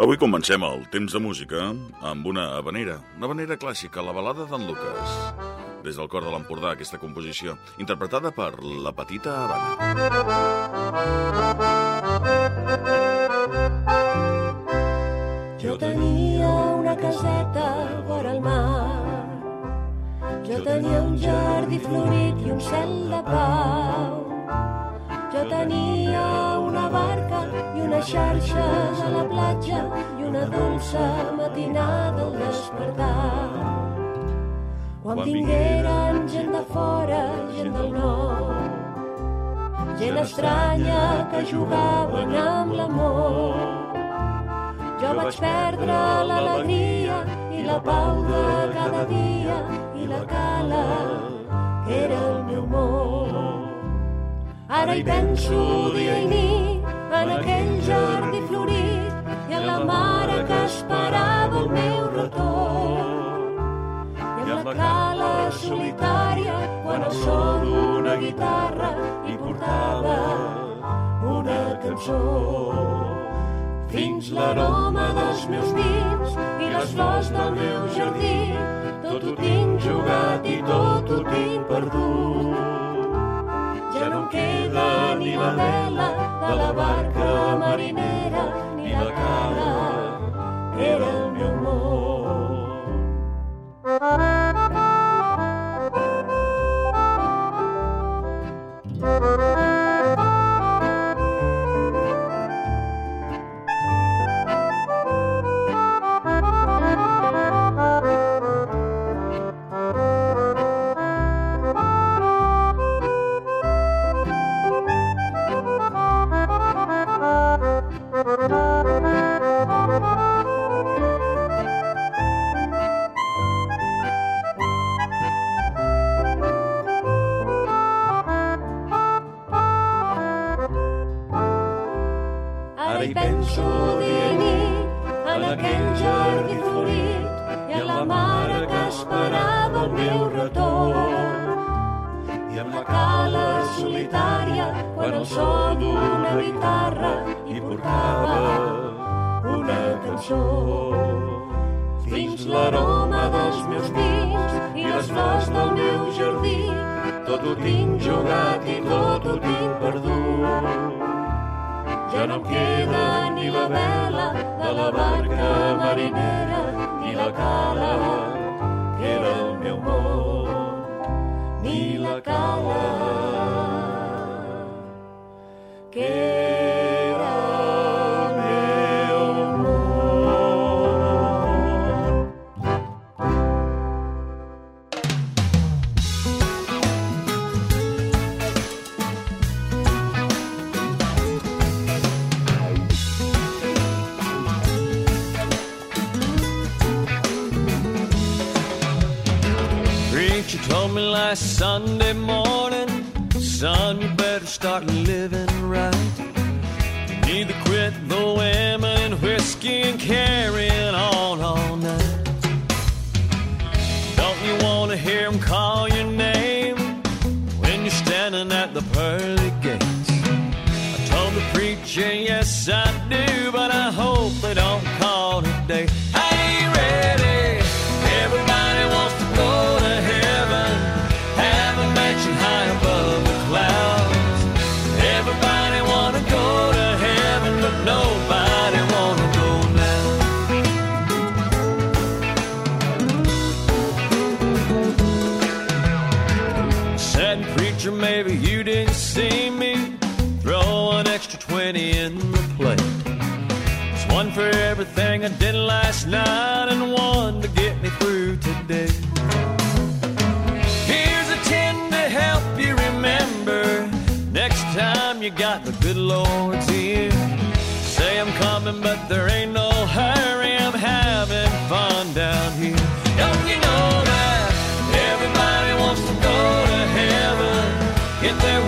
Avui comencem el temps de música amb una habanera, una habanera clàssica, la balada d'en Lucas. Des del cor de l'Empordà, aquesta composició, interpretada per La Petita Habana. Jo tenia una caseta vora el mar jo tenia un jardí florit i un cel de pau jo tenia una barca unes xarxes a la platja i una dolça matinada al despertar. Quan vingueren gent de fora, gent del nord, gent estranya que jugaven amb l'amor. Jo vaig perdre l'alegria i la pau de cada dia i la cala que era el meu món. Ara hi penso dia i nit en aquell jardí florit i en la mare que esperava el meu retorn. I en la cala solitària quan el so d'una guitarra hi portava una cançó. Fins l'aroma dels meus vins i les flors del meu jardí, tot ho tinc jugat i tot ho tinc perdut l'anima ni la vela la barca marinera ni la cara era el mio amor. Vela de la barca marinera ni la cala que era el meu món, ni la cala que era Sunday morning, son, you better start living right. You need to quit the women whiskey and carrying on all night. Don't you want to hear 'em call your name when you're standing at the pearly gates? I told the preacher, yes, I do, one to get me through today. Here's a 10 to help you remember. Next time you got the good Lord's ear. Say I'm coming, but there ain't no hurry. I'm having fun down here. Don't you know that everybody wants to go to heaven? Get their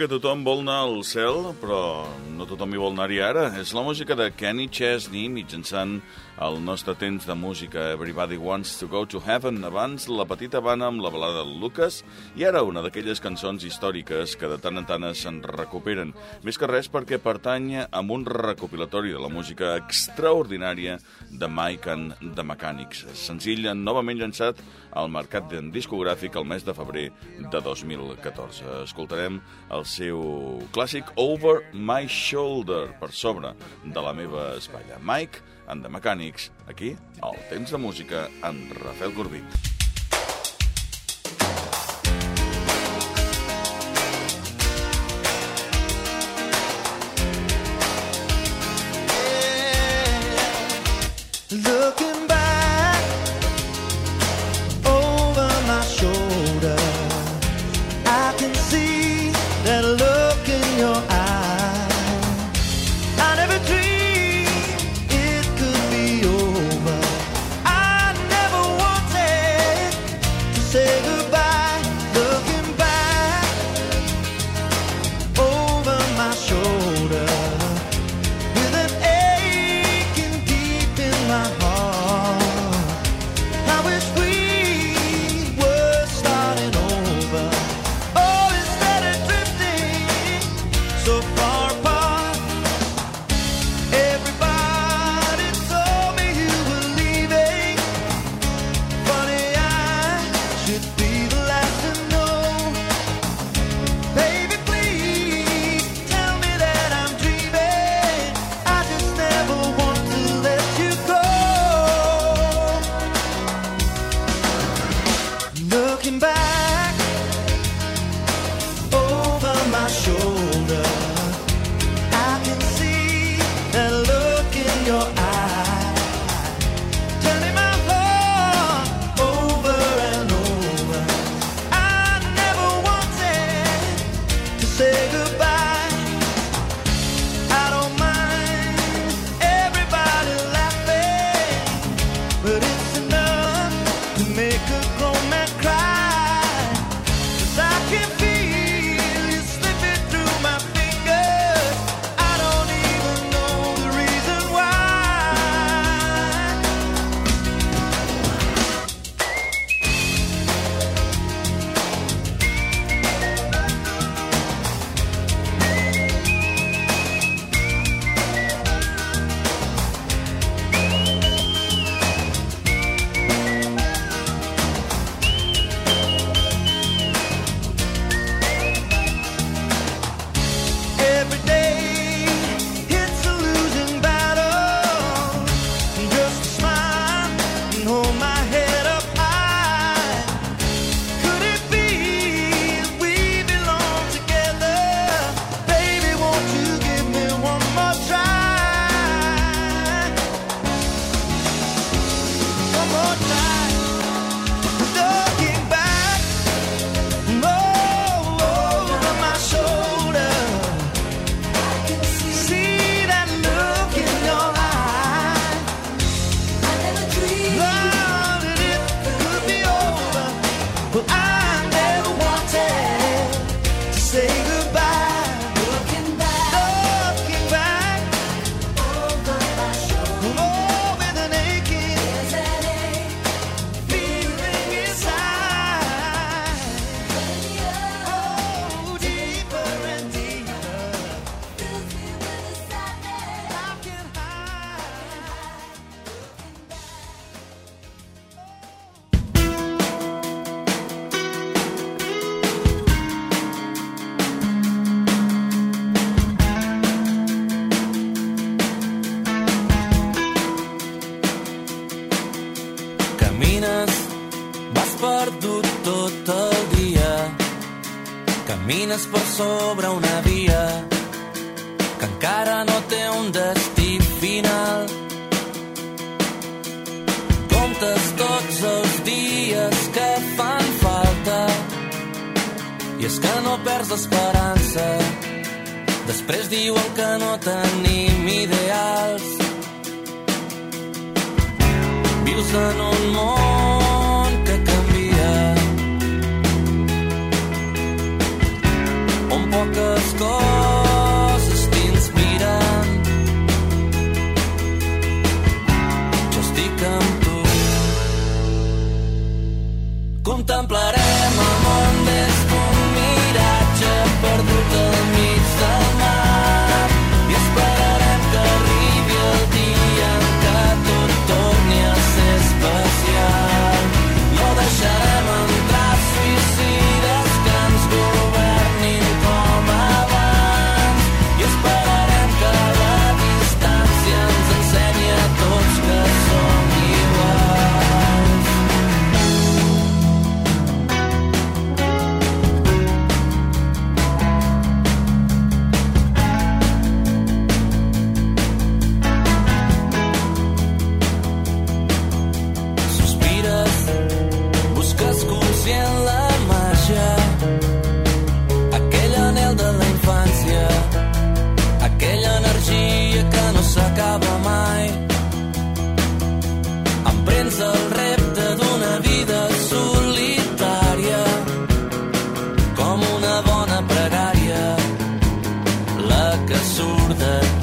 que tothom vol anar al cel, però no tothom hi vol anar-hi ara. És la música de Kenny Chesney mitjançant el nostre temps de música Everybody Wants to Go to Heaven. Abans la petita Habana amb la balada de Lucas i ara una d'aquelles cançons històriques que de tant en tant se'n recuperen. Més que res perquè pertany a un recopilatori de la música extraordinària de Mike and the Mechanics. Senzill, novament llançat al mercat discogràfic el mes de febrer de 2014. Escoltarem el seu clàssic Over My Shoulder, per sobre de la meva espatlla. Mike and the Mechanics, aquí, al Temps de Música, amb Rafael Corbí. Camines per sobre una via que encara no té un destí final. Comptes tots els dies que fan falta i és que no perds l'esperança. Després diuen que no tenim ideals. Vius en un món walk the score. que surt de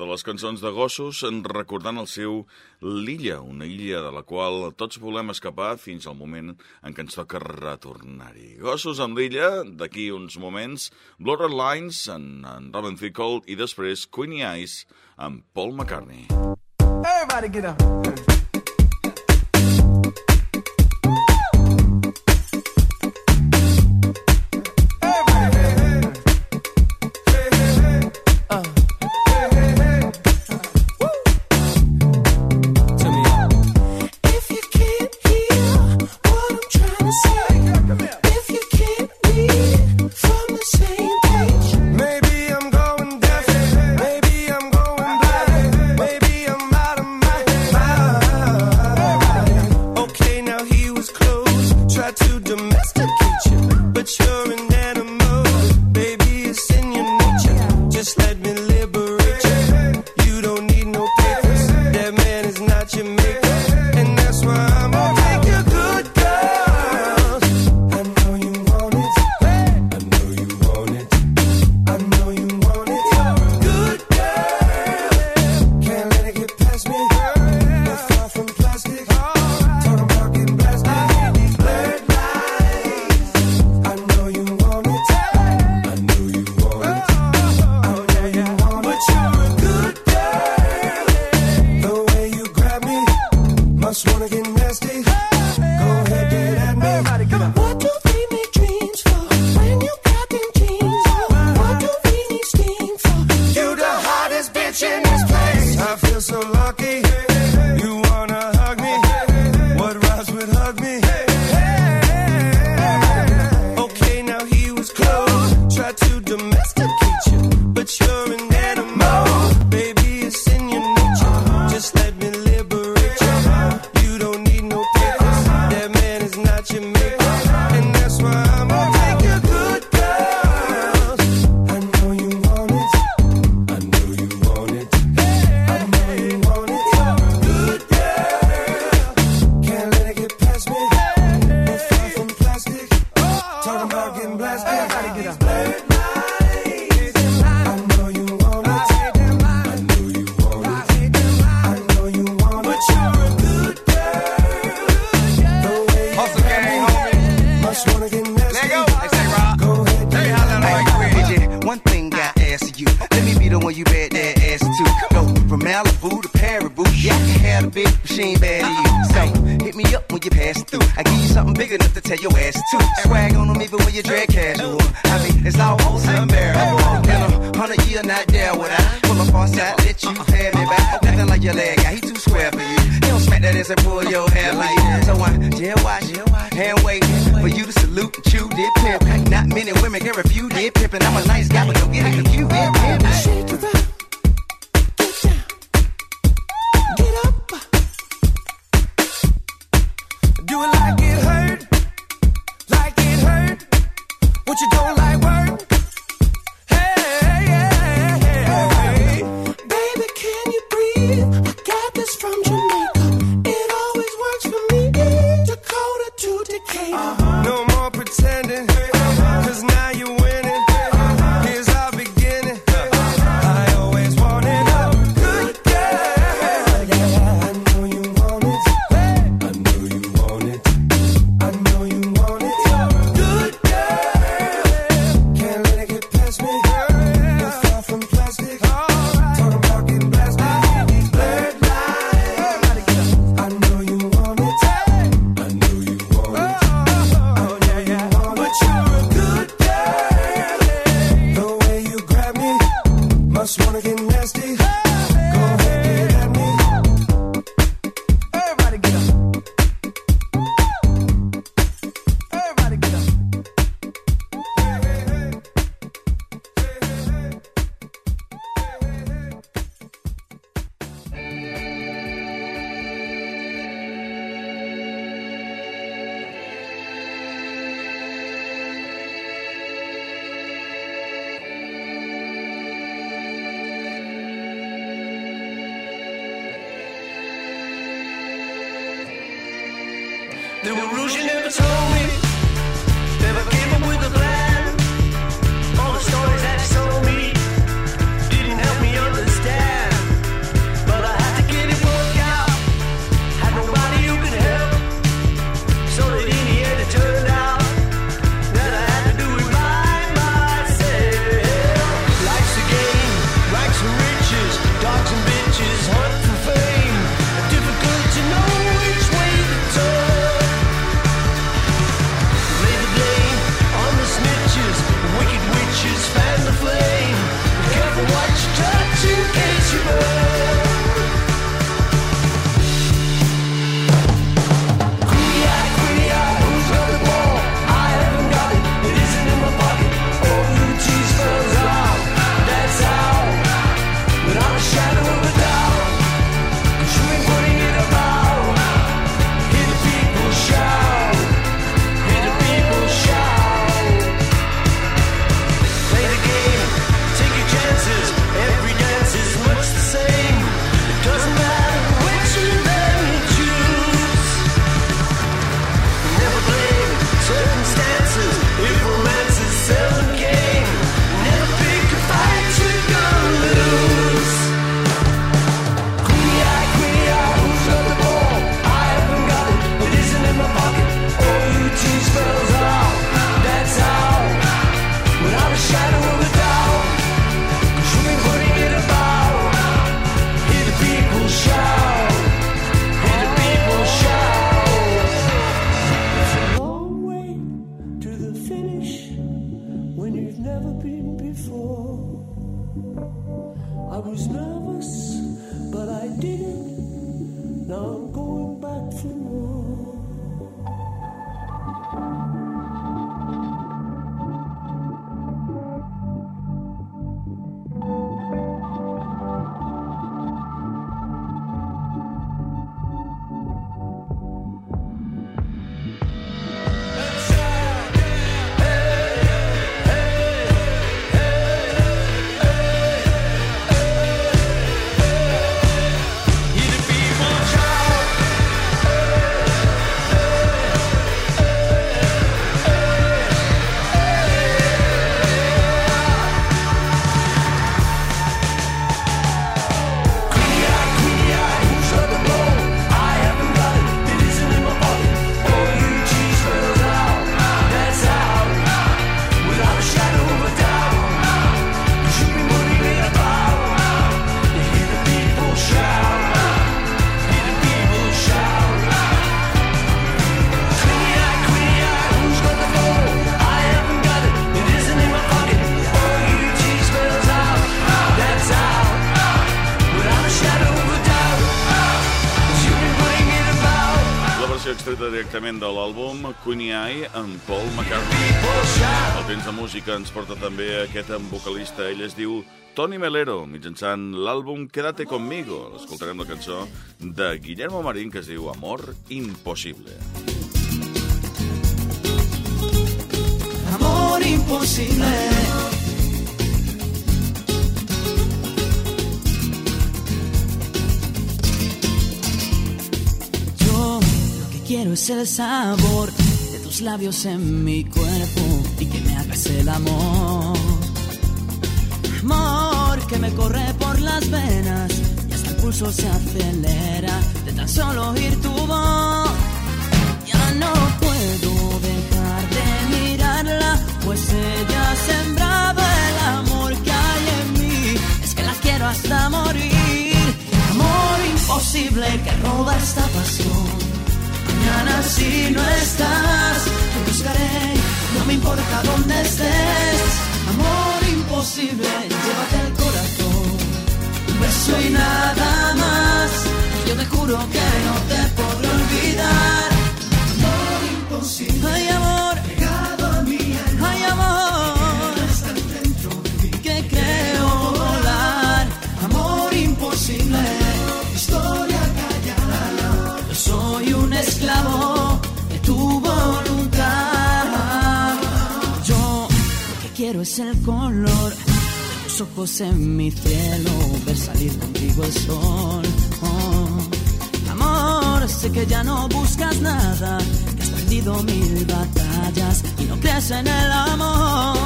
de les cançons de gossos recordant el seu L'illa, una illa de la qual tots volem escapar fins al moment en què ens toca retornar-hi. Gossos amb l'illa, d'aquí uns moments, Blurred Lines en, en Robin Thicke i després Queenie Eyes amb Paul McCartney. Everybody get up! I'ma get a computer. Extreta directament de l'àlbum Queenie Eye amb Paul McCartney. El temps de música ens porta també aquest vocalista. Ell es diu Tony Melero, mitjançant l'àlbum Quédate Conmigo. Escoltarem la cançó de Guillermo Marín que es diu Amor Impossible. Amor imposible. Quiero es el sabor de tus labios en mi cuerpo y que me hagas el amor. Amor que me corre por las venas y hasta el pulso se acelera de tan solo oír tu voz. Ya no puedo dejar de mirarla, pues ella ha sembrado el amor que hay en mí. Es que la quiero hasta morir. Amor imposible que roba esta pasión. Mañana si no estás, te buscaré, no me importa dónde estés. Amor imposible, llévate el corazón. Un beso y nada más. Yo te juro que no te podré olvidar. Amor imposible. Ay, amor. El color tus ojos en mi cielo, ver salir contigo el sol. Oh. Amor, sé que ya no buscas nada, que has perdido mil batallas y no crees en el amor.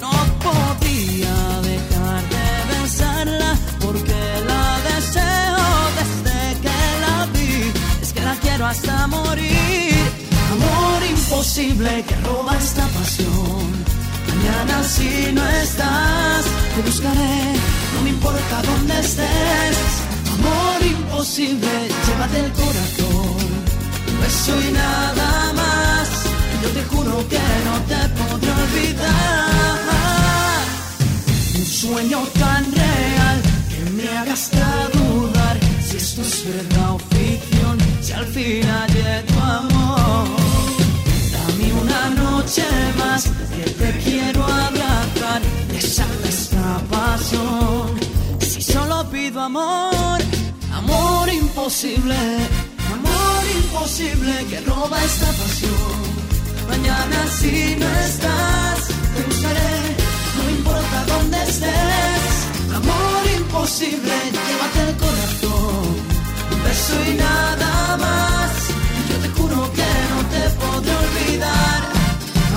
No podía dejar de besarla porque la deseo desde que la vi. Es que la quiero hasta morir. Amor imposible que roba esta pasión. Mañana si no estás, te buscaré, no me importa dónde estés. Amor imposible, llévate el corazón. Un beso y nada más. Yo te juro que no te podré olvidar. Un sueño tan real que me haga hasta dudar si esto es verdad o ficción, si al fin hallé tu amor. Dame una noche más que te quiero amor, amor imposible, amor imposible que roba esta pasión. Mañana si no estás, te buscaré, no importa dónde estés. Amor imposible, llévate el corazón, un beso y nada más. Yo te juro que no te podré olvidar.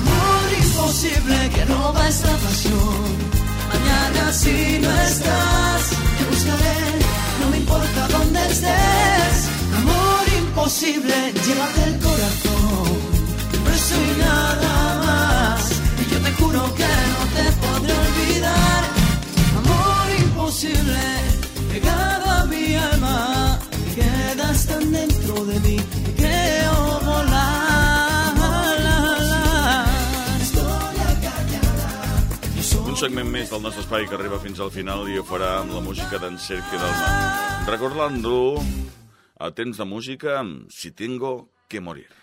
Amor imposible que roba esta pasión. Mañana si no estás, no me importa dónde estés. Amor imposible, llévate el corazón. Un beso y nada más. Y yo te juro que no te podré olvidar. Amor imposible, pegado a mi alma. Quedas tan dentro de mí segment més del nostre espai que arriba fins al final i ho farà amb la música d'en Sergio Dalma. Recordant-lo a temps de música Si tengo que morir.